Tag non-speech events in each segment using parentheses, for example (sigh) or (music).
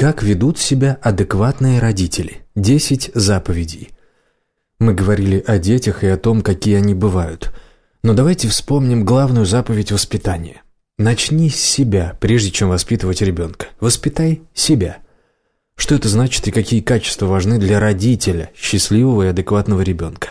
Как ведут себя адекватные родители? 10 заповедей. Мы говорили о детях и о том, какие они бывают. Но давайте вспомним главную заповедь воспитания. Начни с себя, прежде чем воспитывать ребенка. Воспитай себя. Что это значит и какие качества важны для родителя, счастливого и адекватного ребенка?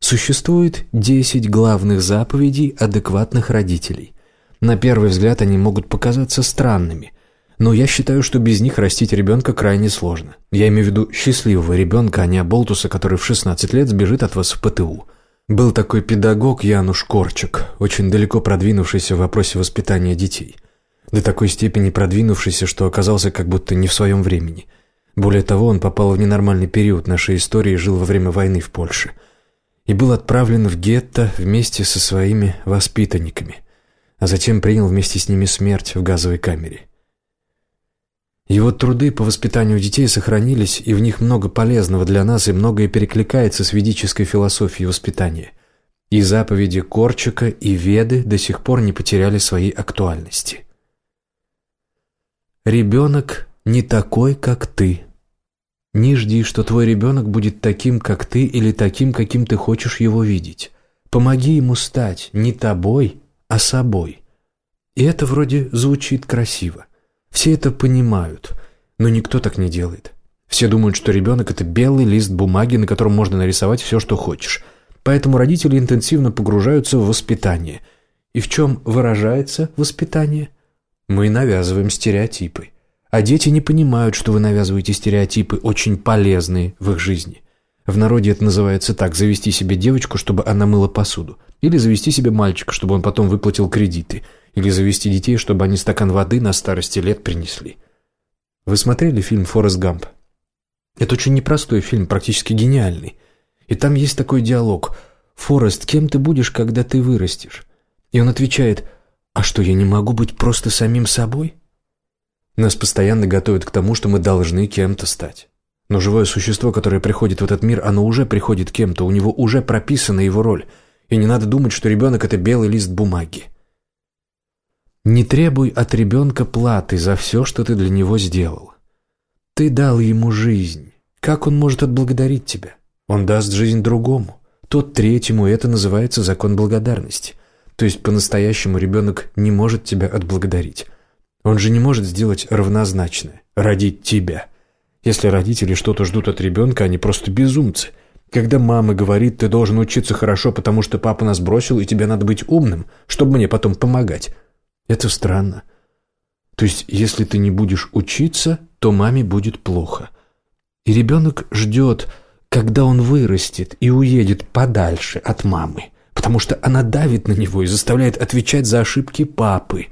Существует 10 главных заповедей адекватных родителей. На первый взгляд они могут показаться странными – но я считаю, что без них растить ребенка крайне сложно. Я имею в виду счастливого ребенка, а не оболтуса, который в 16 лет сбежит от вас в ПТУ. Был такой педагог Януш Корчик, очень далеко продвинувшийся в вопросе воспитания детей. До такой степени продвинувшийся, что оказался как будто не в своем времени. Более того, он попал в ненормальный период нашей истории и жил во время войны в Польше. И был отправлен в гетто вместе со своими воспитанниками, а затем принял вместе с ними смерть в газовой камере. Его труды по воспитанию детей сохранились, и в них много полезного для нас, и многое перекликается с ведической философией воспитания. И заповеди Корчика, и Веды до сих пор не потеряли своей актуальности. Ребенок не такой, как ты. Не жди, что твой ребенок будет таким, как ты, или таким, каким ты хочешь его видеть. Помоги ему стать не тобой, а собой. И это вроде звучит красиво. Все это понимают, но никто так не делает. Все думают, что ребенок – это белый лист бумаги, на котором можно нарисовать все, что хочешь. Поэтому родители интенсивно погружаются в воспитание. И в чем выражается воспитание? Мы навязываем стереотипы. А дети не понимают, что вы навязываете стереотипы, очень полезные в их жизни. В народе это называется так – завести себе девочку, чтобы она мыла посуду. Или завести себе мальчика, чтобы он потом выплатил кредиты – или завести детей, чтобы они стакан воды на старости лет принесли. Вы смотрели фильм «Форест Гамп»? Это очень непростой фильм, практически гениальный. И там есть такой диалог «Форест, кем ты будешь, когда ты вырастешь?» И он отвечает «А что, я не могу быть просто самим собой?» Нас постоянно готовят к тому, что мы должны кем-то стать. Но живое существо, которое приходит в этот мир, оно уже приходит кем-то, у него уже прописана его роль. И не надо думать, что ребенок – это белый лист бумаги. Не требуй от ребенка платы за все, что ты для него сделал. Ты дал ему жизнь. Как он может отблагодарить тебя? Он даст жизнь другому. Тот третьему, это называется закон благодарности. То есть по-настоящему ребенок не может тебя отблагодарить. Он же не может сделать равнозначное – родить тебя. Если родители что-то ждут от ребенка, они просто безумцы. Когда мама говорит, ты должен учиться хорошо, потому что папа нас бросил, и тебе надо быть умным, чтобы мне потом помогать – это странно. То есть, если ты не будешь учиться, то маме будет плохо. И ребенок ждет, когда он вырастет и уедет подальше от мамы, потому что она давит на него и заставляет отвечать за ошибки папы.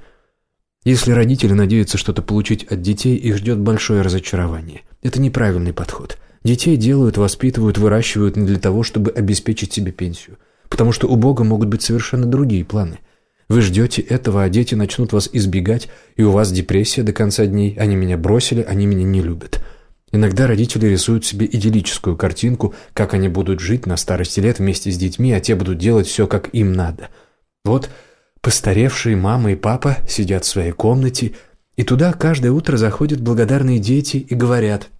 Если родители надеются что-то получить от детей, их ждет большое разочарование. Это неправильный подход. Детей делают, воспитывают, выращивают не для того, чтобы обеспечить себе пенсию. Потому что у Бога могут быть совершенно другие планы – вы ждете этого, а дети начнут вас избегать, и у вас депрессия до конца дней. Они меня бросили, они меня не любят. Иногда родители рисуют себе идиллическую картинку, как они будут жить на старости лет вместе с детьми, а те будут делать все, как им надо. Вот постаревшие мама и папа сидят в своей комнате, и туда каждое утро заходят благодарные дети и говорят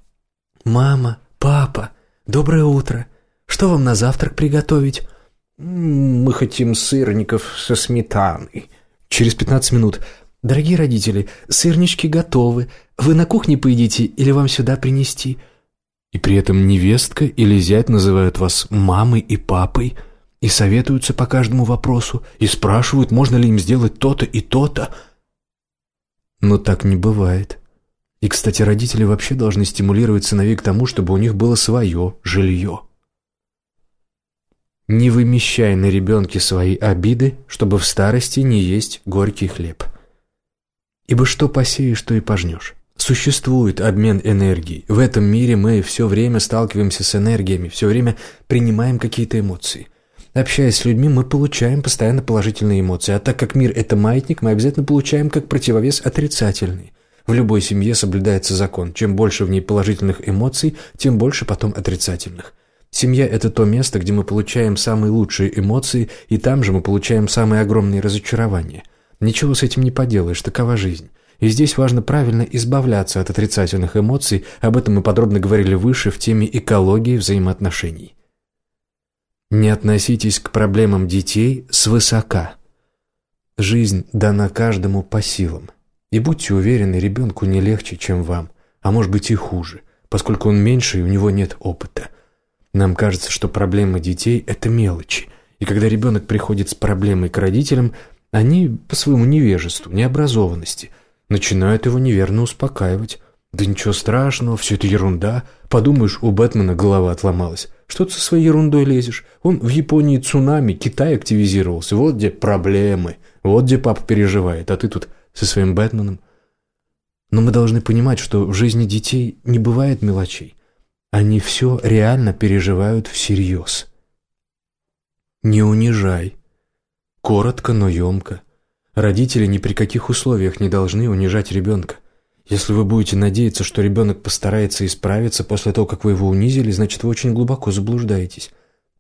«Мама, папа, доброе утро. Что вам на завтрак приготовить?» «Мы хотим сырников со сметаной». Через пятнадцать минут. «Дорогие родители, сырнички готовы. Вы на кухне поедите или вам сюда принести?» И при этом невестка или зять называют вас мамой и папой, и советуются по каждому вопросу, и спрашивают, можно ли им сделать то-то и то-то. Но так не бывает. И, кстати, родители вообще должны стимулировать сыновей к тому, чтобы у них было свое жилье. Не вымещай на ребенке свои обиды, чтобы в старости не есть горький хлеб. Ибо что посеешь, то и пожнешь. Существует обмен энергией. В этом мире мы все время сталкиваемся с энергиями, все время принимаем какие-то эмоции. Общаясь с людьми, мы получаем постоянно положительные эмоции, а так как мир – это маятник, мы обязательно получаем как противовес отрицательный. В любой семье соблюдается закон. Чем больше в ней положительных эмоций, тем больше потом отрицательных. Семья – это то место, где мы получаем самые лучшие эмоции, и там же мы получаем самые огромные разочарования. Ничего с этим не поделаешь, такова жизнь. И здесь важно правильно избавляться от отрицательных эмоций, об этом мы подробно говорили выше в теме экологии взаимоотношений. Не относитесь к проблемам детей свысока. Жизнь дана каждому по силам. И будьте уверены, ребенку не легче, чем вам, а может быть и хуже, поскольку он меньше и у него нет опыта. Нам кажется, что проблемы детей – это мелочи, и когда ребенок приходит с проблемой к родителям, они по своему невежеству, необразованности начинают его неверно успокаивать. Да ничего страшного, все это ерунда. Подумаешь, у Бэтмена голова отломалась. Что ты со своей ерундой лезешь? Он в Японии цунами, Китай активизировался. Вот где проблемы. Вот где папа переживает, а ты тут со своим Бэтменом. Но мы должны понимать, что в жизни детей не бывает мелочей. Они все реально переживают всерьез. Не унижай. Коротко, но емко. Родители ни при каких условиях не должны унижать ребенка. Если вы будете надеяться, что ребенок постарается исправиться после того, как вы его унизили, значит, вы очень глубоко заблуждаетесь.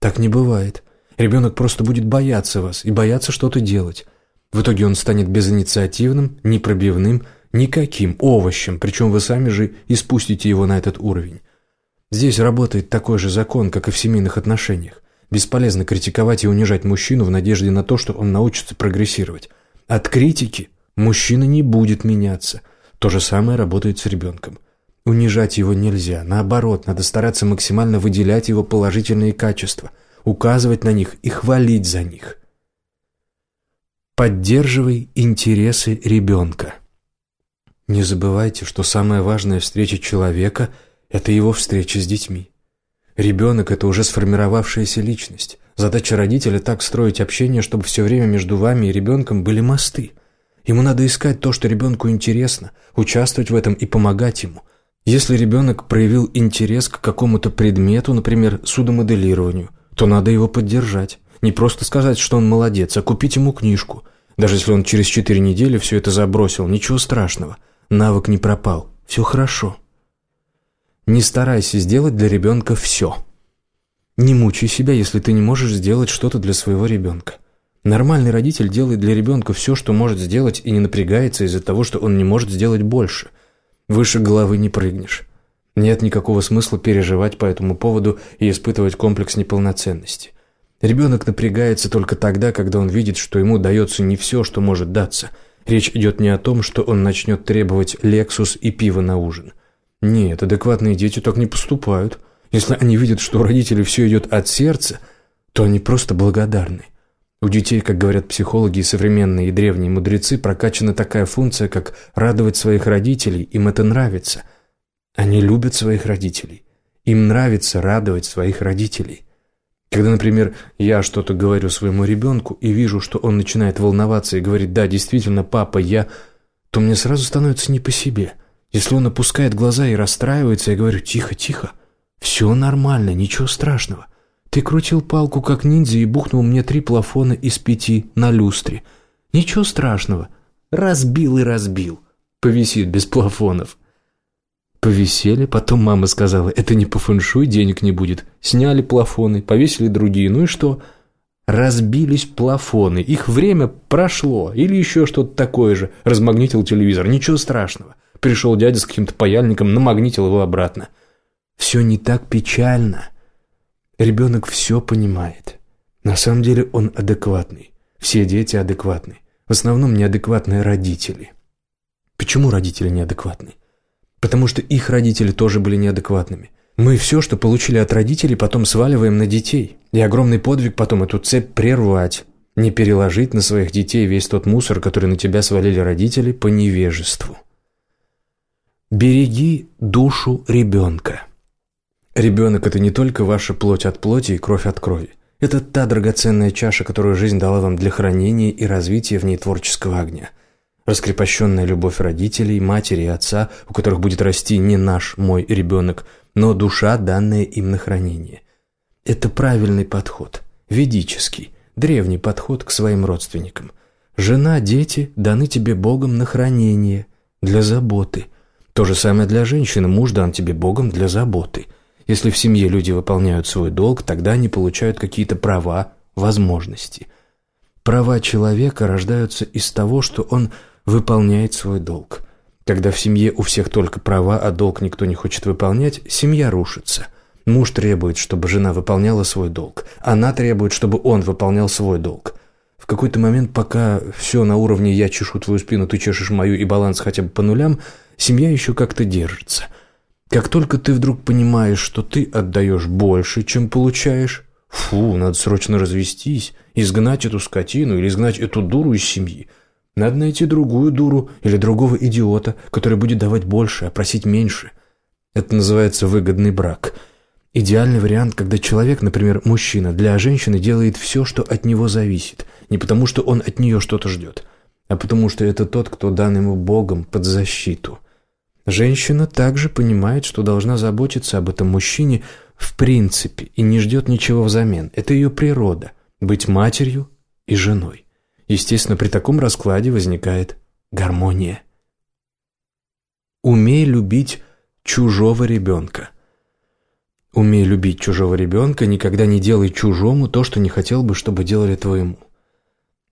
Так не бывает. Ребенок просто будет бояться вас и бояться что-то делать. В итоге он станет безинициативным, непробивным, никаким овощем, причем вы сами же и спустите его на этот уровень. Здесь работает такой же закон, как и в семейных отношениях. Бесполезно критиковать и унижать мужчину в надежде на то, что он научится прогрессировать. От критики мужчина не будет меняться. То же самое работает с ребенком. Унижать его нельзя. Наоборот, надо стараться максимально выделять его положительные качества, указывать на них и хвалить за них. Поддерживай интересы ребенка. Не забывайте, что самая важная встреча человека – это его встреча с детьми. Ребенок – это уже сформировавшаяся личность. Задача родителя – так строить общение, чтобы все время между вами и ребенком были мосты. Ему надо искать то, что ребенку интересно, участвовать в этом и помогать ему. Если ребенок проявил интерес к какому-то предмету, например, судомоделированию, то надо его поддержать. Не просто сказать, что он молодец, а купить ему книжку. Даже если он через четыре недели все это забросил, ничего страшного. Навык не пропал. Все хорошо. Не старайся сделать для ребенка все. Не мучай себя, если ты не можешь сделать что-то для своего ребенка. Нормальный родитель делает для ребенка все, что может сделать, и не напрягается из-за того, что он не может сделать больше. Выше головы не прыгнешь. Нет никакого смысла переживать по этому поводу и испытывать комплекс неполноценности. Ребенок напрягается только тогда, когда он видит, что ему дается не все, что может даться. Речь идет не о том, что он начнет требовать «Лексус» и пиво на ужин. Нет, адекватные дети так не поступают. Если они видят, что у родителей все идет от сердца, то они просто благодарны. У детей, как говорят психологи и современные и древние мудрецы, прокачана такая функция, как радовать своих родителей, им это нравится. Они любят своих родителей. Им нравится радовать своих родителей. Когда, например, я что-то говорю своему ребенку и вижу, что он начинает волноваться и говорит «да, действительно, папа, я...», то мне сразу становится не по себе. Если он опускает глаза и расстраивается, я говорю «тихо, тихо, все нормально, ничего страшного. Ты крутил палку, как ниндзя, и бухнул мне три плафона из пяти на люстре. Ничего страшного. Разбил и разбил. Повисит без плафонов». Повисели, потом мама сказала, это не по фэншуй, денег не будет. Сняли плафоны, повесили другие, ну и что? Разбились плафоны, их время прошло, или еще что-то такое же. Размагнитил телевизор, ничего страшного. Пришел дядя с каким-то паяльником, намагнитил его обратно. Все не так печально. Ребенок все понимает. На самом деле он адекватный. Все дети адекватны. В основном неадекватные родители. Почему родители неадекватны? Потому что их родители тоже были неадекватными. Мы все, что получили от родителей, потом сваливаем на детей. И огромный подвиг потом эту цепь прервать. Не переложить на своих детей весь тот мусор, который на тебя свалили родители по невежеству. Береги душу ребенка. Ребенок – это не только ваша плоть от плоти и кровь от крови. Это та драгоценная чаша, которую жизнь дала вам для хранения и развития в ней творческого огня – раскрепощенная любовь родителей, матери и отца, у которых будет расти не наш, мой ребенок, но душа, данная им на хранение. Это правильный подход, ведический, древний подход к своим родственникам. Жена, дети даны тебе Богом на хранение, для заботы. То же самое для женщины, муж дан тебе Богом для заботы. Если в семье люди выполняют свой долг, тогда они получают какие-то права, возможности. Права человека рождаются из того, что он – выполняет свой долг. Когда в семье у всех только права, а долг никто не хочет выполнять, семья рушится. Муж требует, чтобы жена выполняла свой долг. Она требует, чтобы он выполнял свой долг. В какой-то момент, пока все на уровне «я чешу твою спину, ты чешешь мою» и баланс хотя бы по нулям, семья еще как-то держится. Как только ты вдруг понимаешь, что ты отдаешь больше, чем получаешь, фу, надо срочно развестись, изгнать эту скотину или изгнать эту дуру из семьи – надо найти другую дуру или другого идиота, который будет давать больше, а просить меньше. Это называется выгодный брак. Идеальный вариант, когда человек, например, мужчина, для женщины делает все, что от него зависит. Не потому, что он от нее что-то ждет, а потому, что это тот, кто дан ему Богом под защиту. Женщина также понимает, что должна заботиться об этом мужчине в принципе и не ждет ничего взамен. Это ее природа – быть матерью и женой. Естественно, при таком раскладе возникает гармония. Умей любить чужого ребенка. Умей любить чужого ребенка, никогда не делай чужому то, что не хотел бы, чтобы делали твоему.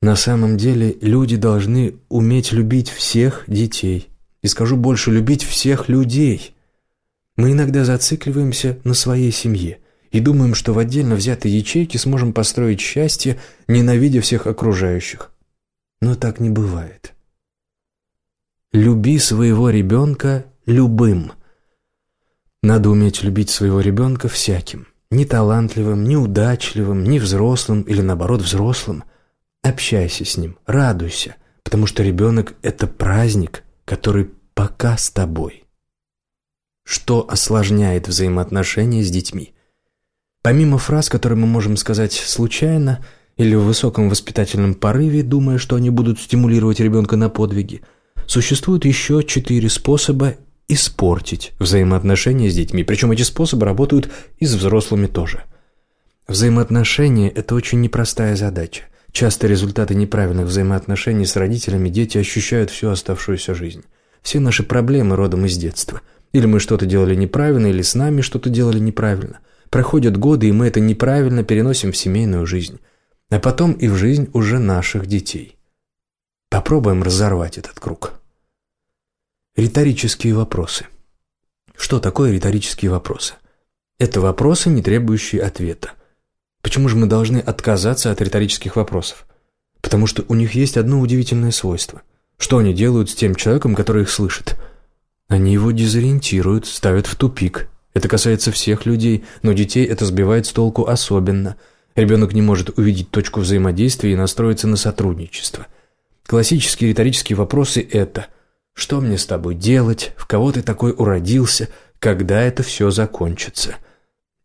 На самом деле люди должны уметь любить всех детей. И скажу больше, любить всех людей. Мы иногда зацикливаемся на своей семье – и думаем, что в отдельно взятой ячейке сможем построить счастье, ненавидя всех окружающих. Но так не бывает. Люби своего ребенка любым. Надо уметь любить своего ребенка всяким. Не талантливым, не удачливым, не взрослым или наоборот взрослым. Общайся с ним, радуйся, потому что ребенок – это праздник, который пока с тобой. Что осложняет взаимоотношения с детьми? Помимо фраз, которые мы можем сказать случайно или в высоком воспитательном порыве, думая, что они будут стимулировать ребенка на подвиги, существует еще четыре способа испортить взаимоотношения с детьми. Причем эти способы работают и с взрослыми тоже. Взаимоотношения – это очень непростая задача. Часто результаты неправильных взаимоотношений с родителями дети ощущают всю оставшуюся жизнь. Все наши проблемы родом из детства. Или мы что-то делали неправильно, или с нами что-то делали неправильно. Проходят годы, и мы это неправильно переносим в семейную жизнь. А потом и в жизнь уже наших детей. Попробуем разорвать этот круг. Риторические вопросы. Что такое риторические вопросы? Это вопросы, не требующие ответа. Почему же мы должны отказаться от риторических вопросов? Потому что у них есть одно удивительное свойство. Что они делают с тем человеком, который их слышит? Они его дезориентируют, ставят в тупик, это касается всех людей, но детей это сбивает с толку особенно. Ребенок не может увидеть точку взаимодействия и настроиться на сотрудничество. Классические риторические вопросы – это «Что мне с тобой делать? В кого ты такой уродился? Когда это все закончится?»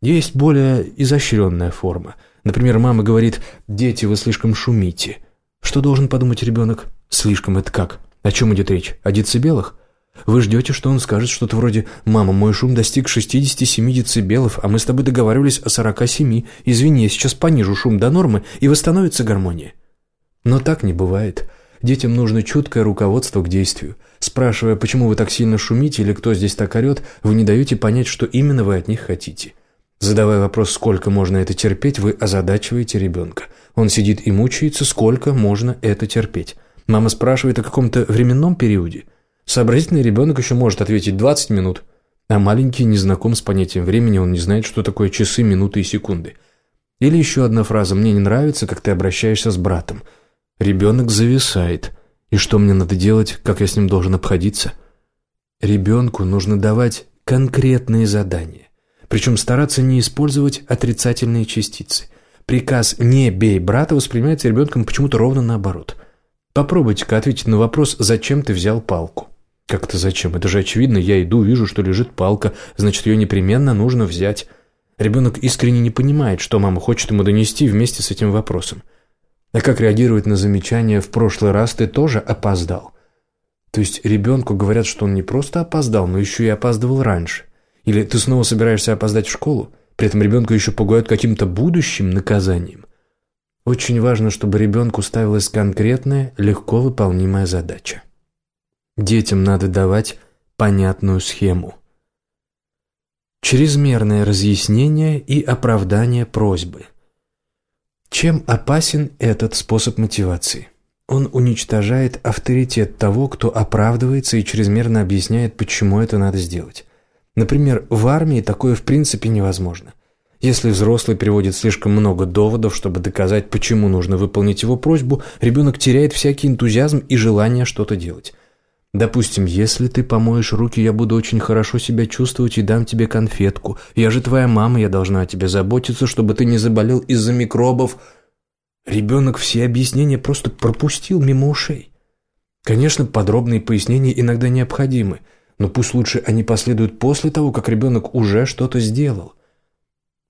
Есть более изощренная форма. Например, мама говорит «Дети, вы слишком шумите». Что должен подумать ребенок? «Слишком» – это как? О чем идет речь? О децибелах? Вы ждете, что он скажет что-то вроде «Мама, мой шум достиг 67 децибелов, а мы с тобой договаривались о 47. Извини, я сейчас понижу шум до нормы, и восстановится гармония». Но так не бывает. Детям нужно чуткое руководство к действию. Спрашивая, почему вы так сильно шумите или кто здесь так орет, вы не даете понять, что именно вы от них хотите. Задавая вопрос, сколько можно это терпеть, вы озадачиваете ребенка. Он сидит и мучается, сколько можно это терпеть. Мама спрашивает о каком-то временном периоде – Сообразительный ребенок еще может ответить 20 минут, а маленький не знаком с понятием времени, он не знает, что такое часы, минуты и секунды. Или еще одна фраза «Мне не нравится, как ты обращаешься с братом». Ребенок зависает. И что мне надо делать, как я с ним должен обходиться? Ребенку нужно давать конкретные задания. Причем стараться не использовать отрицательные частицы. Приказ «не бей брата» воспринимается ребенком почему-то ровно наоборот. Попробуйте-ка ответить на вопрос «Зачем ты взял палку?» Как это зачем? Это же очевидно, я иду, вижу, что лежит палка, значит, ее непременно нужно взять. Ребенок искренне не понимает, что мама хочет ему донести вместе с этим вопросом. А как реагировать на замечание «в прошлый раз ты тоже опоздал»? То есть ребенку говорят, что он не просто опоздал, но еще и опаздывал раньше. Или ты снова собираешься опоздать в школу, при этом ребенка еще пугают каким-то будущим наказанием. Очень важно, чтобы ребенку ставилась конкретная, легко выполнимая задача. Детям надо давать понятную схему. Чрезмерное разъяснение и оправдание просьбы. Чем опасен этот способ мотивации? Он уничтожает авторитет того, кто оправдывается и чрезмерно объясняет, почему это надо сделать. Например, в армии такое в принципе невозможно. Если взрослый приводит слишком много доводов, чтобы доказать, почему нужно выполнить его просьбу, ребенок теряет всякий энтузиазм и желание что-то делать. Допустим, если ты помоешь руки, я буду очень хорошо себя чувствовать и дам тебе конфетку. Я же твоя мама, я должна о тебе заботиться, чтобы ты не заболел из-за микробов. Ребенок все объяснения просто пропустил мимо ушей. Конечно, подробные пояснения иногда необходимы, но пусть лучше они последуют после того, как ребенок уже что-то сделал.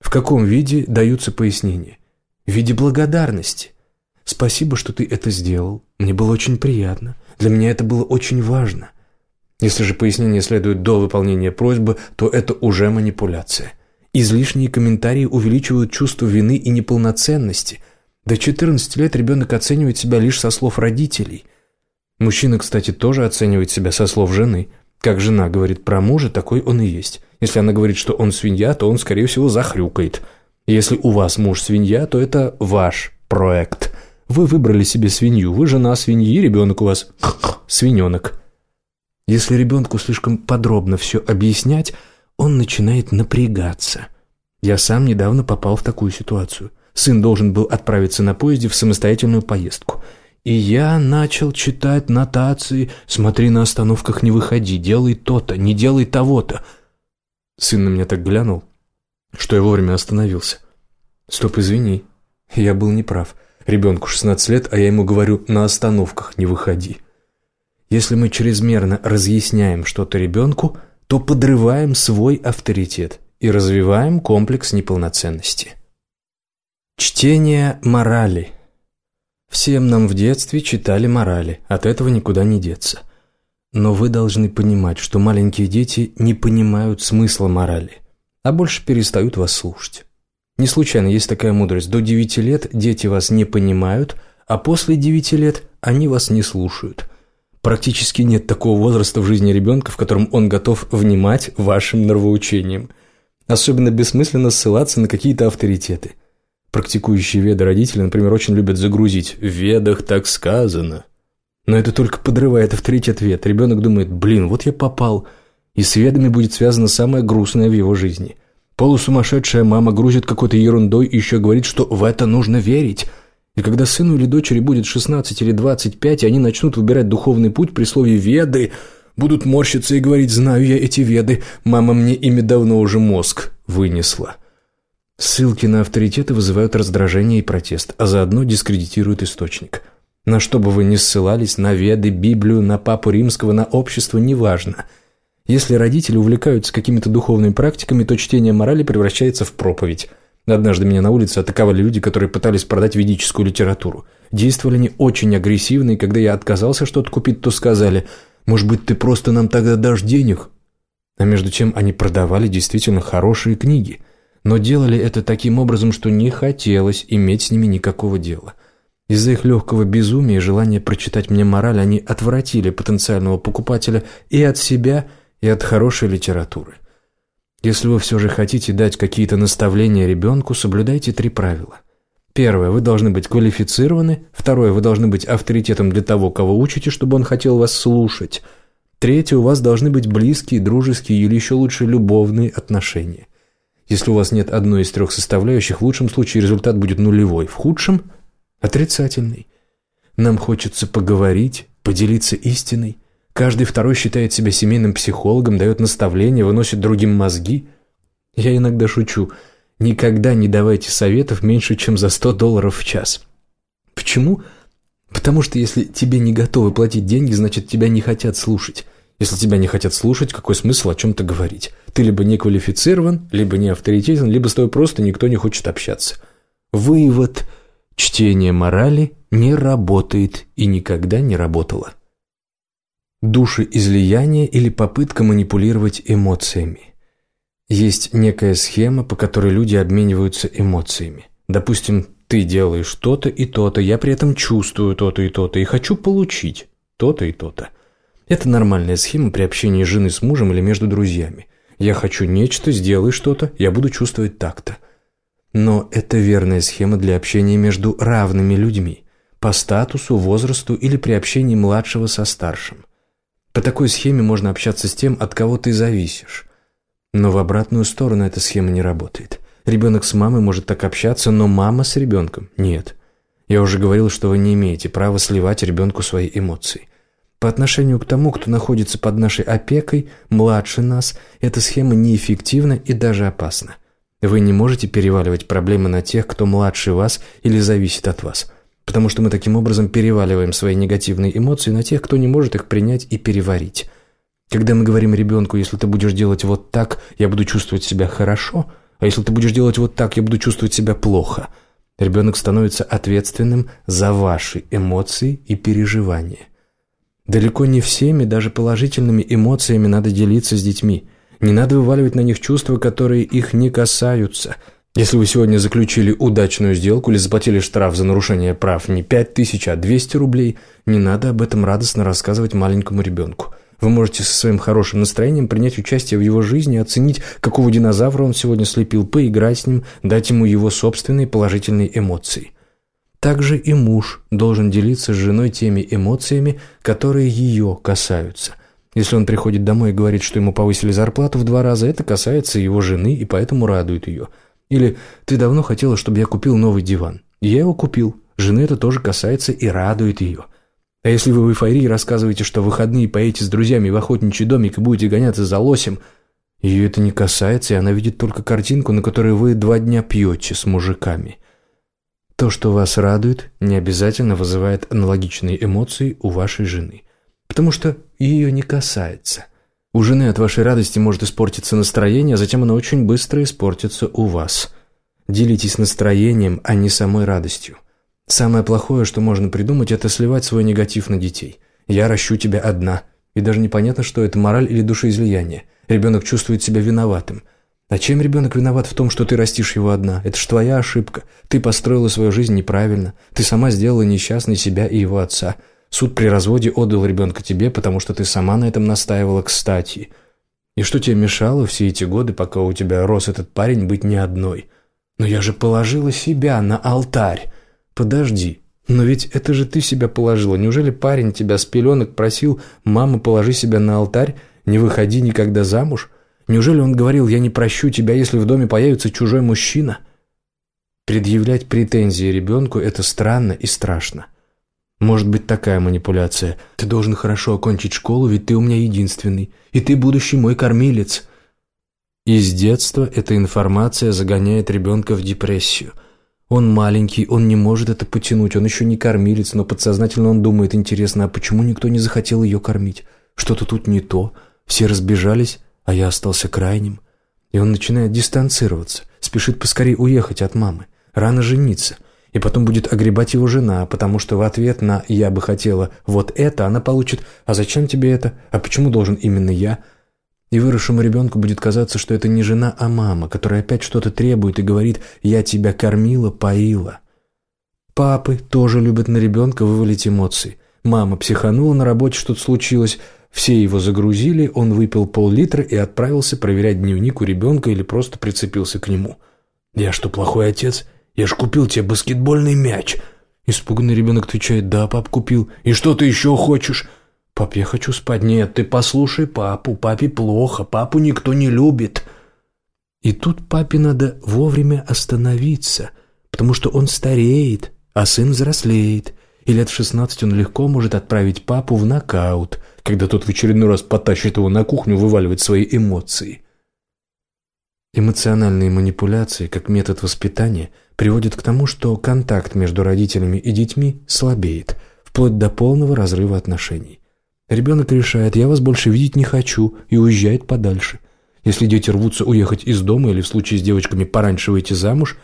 В каком виде даются пояснения? В виде благодарности. Спасибо, что ты это сделал. Мне было очень приятно. Для меня это было очень важно. Если же пояснение следует до выполнения просьбы, то это уже манипуляция. Излишние комментарии увеличивают чувство вины и неполноценности. До 14 лет ребенок оценивает себя лишь со слов родителей. Мужчина, кстати, тоже оценивает себя со слов жены. Как жена говорит про мужа, такой он и есть. Если она говорит, что он свинья, то он, скорее всего, захрюкает. Если у вас муж свинья, то это ваш проект – вы выбрали себе свинью, вы жена свиньи, ребенок у вас (sniffs) свиненок. Если ребенку слишком подробно все объяснять, он начинает напрягаться. Я сам недавно попал в такую ситуацию. Сын должен был отправиться на поезде в самостоятельную поездку. И я начал читать нотации «Смотри, на остановках не выходи, делай то-то, не делай того-то». Сын на меня так глянул, что я вовремя остановился. «Стоп, извини, я был неправ. Ребенку 16 лет, а я ему говорю «на остановках не выходи». Если мы чрезмерно разъясняем что-то ребенку, то подрываем свой авторитет и развиваем комплекс неполноценности. Чтение морали. Всем нам в детстве читали морали, от этого никуда не деться. Но вы должны понимать, что маленькие дети не понимают смысла морали, а больше перестают вас слушать. Не случайно есть такая мудрость. До 9 лет дети вас не понимают, а после 9 лет они вас не слушают. Практически нет такого возраста в жизни ребенка, в котором он готов внимать вашим нравоучениям. Особенно бессмысленно ссылаться на какие-то авторитеты. Практикующие веды родители, например, очень любят загрузить «в ведах так сказано». Но это только подрывает авторитет вед. Ребенок думает «блин, вот я попал». И с ведами будет связано самое грустное в его жизни – Полусумасшедшая мама грузит какой-то ерундой и еще говорит, что в это нужно верить. И когда сыну или дочери будет 16 или 25, и они начнут выбирать духовный путь при слове «веды», будут морщиться и говорить «знаю я эти веды, мама мне ими давно уже мозг вынесла». Ссылки на авторитеты вызывают раздражение и протест, а заодно дискредитируют источник. На что бы вы ни ссылались, на Веды, Библию, на Папу Римского, на общество, неважно – если родители увлекаются какими-то духовными практиками, то чтение морали превращается в проповедь. Однажды меня на улице атаковали люди, которые пытались продать ведическую литературу. Действовали они очень агрессивно, и когда я отказался что-то купить, то сказали «Может быть, ты просто нам тогда дашь денег?» А между тем они продавали действительно хорошие книги, но делали это таким образом, что не хотелось иметь с ними никакого дела. Из-за их легкого безумия и желания прочитать мне мораль они отвратили потенциального покупателя и от себя – и от хорошей литературы. Если вы все же хотите дать какие-то наставления ребенку, соблюдайте три правила. Первое, вы должны быть квалифицированы. Второе, вы должны быть авторитетом для того, кого учите, чтобы он хотел вас слушать. Третье, у вас должны быть близкие, дружеские или еще лучше любовные отношения. Если у вас нет одной из трех составляющих, в лучшем случае результат будет нулевой, в худшем – отрицательный. Нам хочется поговорить, поделиться истиной, Каждый второй считает себя семейным психологом, дает наставления, выносит другим мозги. Я иногда шучу. Никогда не давайте советов меньше, чем за 100 долларов в час. Почему? Потому что если тебе не готовы платить деньги, значит тебя не хотят слушать. Если тебя не хотят слушать, какой смысл о чем-то говорить? Ты либо не квалифицирован, либо не авторитетен, либо с тобой просто никто не хочет общаться. Вывод. Чтение морали не работает и никогда не работало душеизлияние или попытка манипулировать эмоциями. Есть некая схема, по которой люди обмениваются эмоциями. Допустим, ты делаешь то-то и то-то, я при этом чувствую то-то и то-то и хочу получить то-то и то-то. Это нормальная схема при общении жены с мужем или между друзьями. Я хочу нечто, сделай что-то, я буду чувствовать так-то. Но это верная схема для общения между равными людьми. по статусу, возрасту или при общении младшего со старшим. По такой схеме можно общаться с тем, от кого ты зависишь. Но в обратную сторону эта схема не работает. Ребенок с мамой может так общаться, но мама с ребенком – нет. Я уже говорил, что вы не имеете права сливать ребенку свои эмоции. По отношению к тому, кто находится под нашей опекой, младше нас, эта схема неэффективна и даже опасна. Вы не можете переваливать проблемы на тех, кто младше вас или зависит от вас. Потому что мы таким образом переваливаем свои негативные эмоции на тех, кто не может их принять и переварить. Когда мы говорим ребенку, если ты будешь делать вот так, я буду чувствовать себя хорошо, а если ты будешь делать вот так, я буду чувствовать себя плохо, ребенок становится ответственным за ваши эмоции и переживания. Далеко не всеми, даже положительными эмоциями надо делиться с детьми. Не надо вываливать на них чувства, которые их не касаются. Если вы сегодня заключили удачную сделку или заплатили штраф за нарушение прав не 5 тысяч, а 200 рублей, не надо об этом радостно рассказывать маленькому ребенку. Вы можете со своим хорошим настроением принять участие в его жизни, оценить, какого динозавра он сегодня слепил, поиграть с ним, дать ему его собственные положительные эмоции. Также и муж должен делиться с женой теми эмоциями, которые ее касаются. Если он приходит домой и говорит, что ему повысили зарплату в два раза, это касается его жены и поэтому радует ее. Или «ты давно хотела, чтобы я купил новый диван». Я его купил. Жены это тоже касается и радует ее. А если вы в эйфории рассказываете, что в выходные поедете с друзьями в охотничий домик и будете гоняться за лосем, ее это не касается, и она видит только картинку, на которой вы два дня пьете с мужиками. То, что вас радует, не обязательно вызывает аналогичные эмоции у вашей жены, потому что ее не касается. У жены от вашей радости может испортиться настроение, а затем она очень быстро испортится у вас. Делитесь настроением, а не самой радостью. Самое плохое, что можно придумать, это сливать свой негатив на детей. «Я ращу тебя одна». И даже непонятно, что это мораль или душеизлияние. Ребенок чувствует себя виноватым. А чем ребенок виноват в том, что ты растишь его одна? Это ж твоя ошибка. Ты построила свою жизнь неправильно. Ты сама сделала несчастной себя и его отца. Суд при разводе отдал ребенка тебе, потому что ты сама на этом настаивала кстати. И что тебе мешало все эти годы, пока у тебя рос этот парень, быть не одной? Но я же положила себя на алтарь. «Подожди, но ведь это же ты себя положила. Неужели парень тебя с пеленок просил, мама, положи себя на алтарь, не выходи никогда замуж? Неужели он говорил, я не прощу тебя, если в доме появится чужой мужчина?» Предъявлять претензии ребенку – это странно и страшно. Может быть такая манипуляция. Ты должен хорошо окончить школу, ведь ты у меня единственный. И ты будущий мой кормилец. Из детства эта информация загоняет ребенка в депрессию – он маленький, он не может это потянуть, он еще не кормилец, но подсознательно он думает, интересно, а почему никто не захотел ее кормить? Что-то тут не то. Все разбежались, а я остался крайним. И он начинает дистанцироваться, спешит поскорее уехать от мамы, рано жениться. И потом будет огребать его жена, потому что в ответ на «я бы хотела вот это» она получит «а зачем тебе это? А почему должен именно я?» И выросшему ребенку будет казаться, что это не жена, а мама, которая опять что-то требует и говорит «я тебя кормила, поила». Папы тоже любят на ребенка вывалить эмоции. Мама психанула на работе, что-то случилось, все его загрузили, он выпил пол-литра и отправился проверять дневник у ребенка или просто прицепился к нему. «Я что, плохой отец? Я ж купил тебе баскетбольный мяч!» Испуганный ребенок отвечает «Да, пап, купил. И что ты еще хочешь?» «Пап, я хочу спать». «Нет, ты послушай папу. Папе плохо. Папу никто не любит». И тут папе надо вовремя остановиться, потому что он стареет, а сын взрослеет. И лет в шестнадцать он легко может отправить папу в нокаут, когда тот в очередной раз потащит его на кухню вываливать свои эмоции. Эмоциональные манипуляции, как метод воспитания, приводят к тому, что контакт между родителями и детьми слабеет, вплоть до полного разрыва отношений. Ребенок решает, я вас больше видеть не хочу, и уезжает подальше. Если дети рвутся уехать из дома или в случае с девочками пораньше выйти замуж,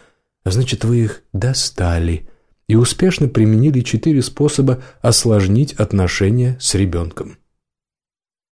значит вы их достали и успешно применили четыре способа осложнить отношения с ребенком.